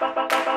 ba ba ba ba.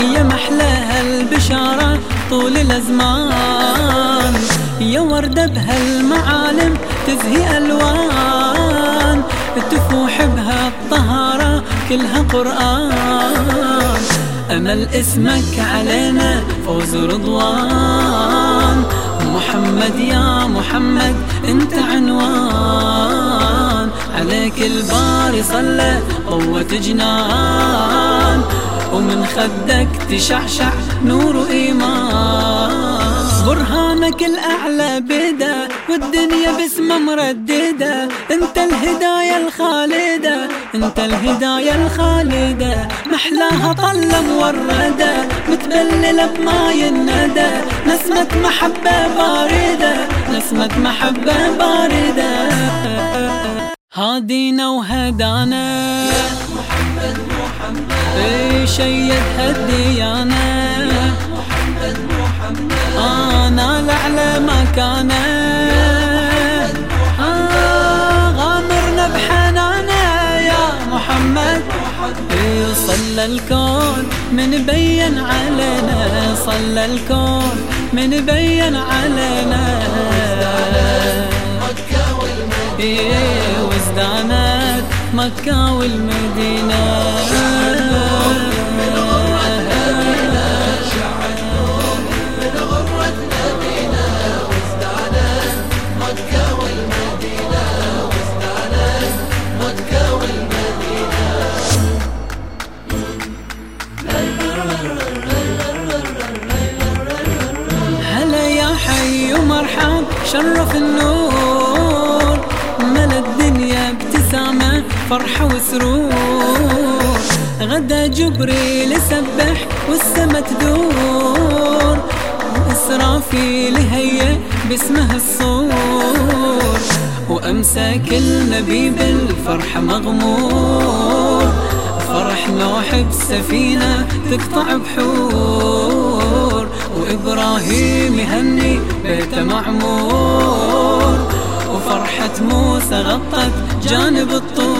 يا محلاها البشارة طول الأزمان. يا وردة بهالمعالم تزهي ألوان. تفوح بها الطهارة كلها قرآن. أمل اسمك علينا فوز رضوان. محمد يا محمد أنت عنوان. عليك الباري صلى ضوت جنان. ومن خدك تشعشع نور ايمان برهانك الأعلى بدا والدنيا باسمه مرددة. أنت الهداية الخالدة أنت الهداية الخالدة. محلاها طله مورده متبلله بماي الندى. نسمة محبة باردة نسمة محبة باردة. هادينا وهدانا. اي شيد هالديانة يا محمد محمد أنا لعلى مكانه آه غامرنا بحنانة يا محمد. صلى الكون من بين علينا. صلى الكون من بين علينا. إيه وازدانت مكة والمدينة. هلا يا حي ومرحب شرف النور. ملا الدنيا ابتسامة فرحة وسرور. غدا جبريل يسبح والسما تدور. وإسرافيل هيا باسمه الصور. وأمسى كل نبي بالفرحة مغمور. فرح نوح بسفينة تقطع بحور. وإبراهيم يهني بيته معمور. وفرحة موسى غطت جانب الطور.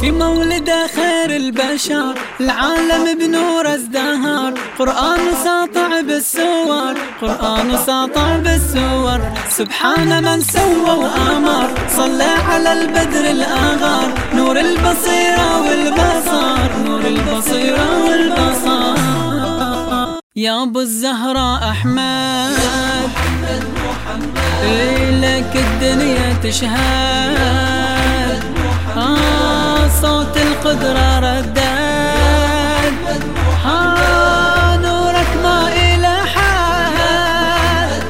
في مولده خير البشر العالم بنور ازدهر قرآن ساطع بالسور قرآن ساطع بالسور. سبحان من سوى وآمر صلى على البدر الآغار. نور البصيرة والبصر نور البصيرة والبصر يا أبو الزهراء أحمد إيه لك الدنيا تشهد. آه صوت القدرة ردد. آه نورك ما إلى حد.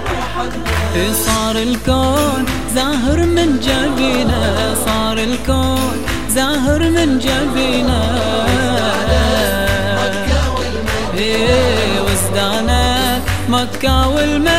صار الكون زاهر من جبينه صار الكون زاهر من جبينه. إيه وازدانت مكة والمدينة.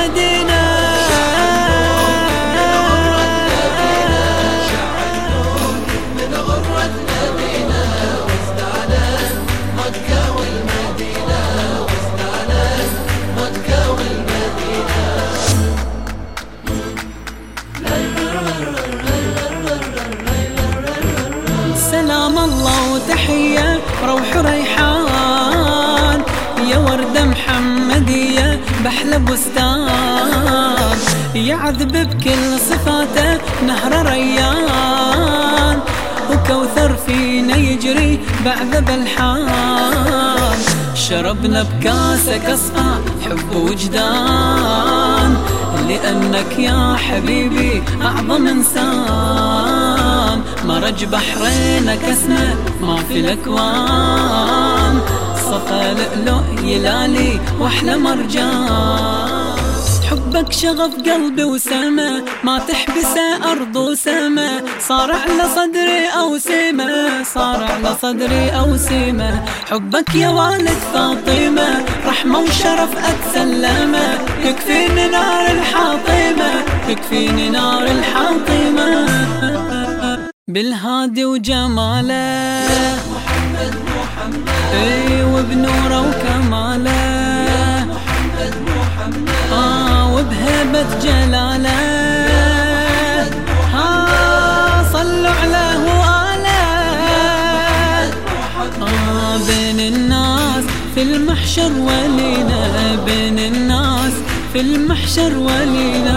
روح ريحان يا وردة محمدية بحلى بستان. يعذب بكل صفاته نهر ريان. وكوثر فينا يجري بعذب الحان. شربنا بكاسك اصفى حب وجدان. لأنك يا حبيبي أعظم إنسان. مرج بحرينك اسمه ما في الأكوان. صفى لؤلؤ يلالي وأحلى مرجان. حبك شغف قلبي وسما ما تحبسه أرض وسما. صار على صدري أو سيمة صار على صدري أو سيمة حبك يا والد فاطمة رحمة وشرف أتسلمه. يكفيني نار الحاطمة يكفيني نار الحاطمة. بالهادي وجماله. محمد محمد إي وبنوره وكماله. محمد محمد آه وبهيبة جلاله. ها صلوا عليه وآله. آه بين الناس في المحشر ولينا بين الناس في المحشر ولينا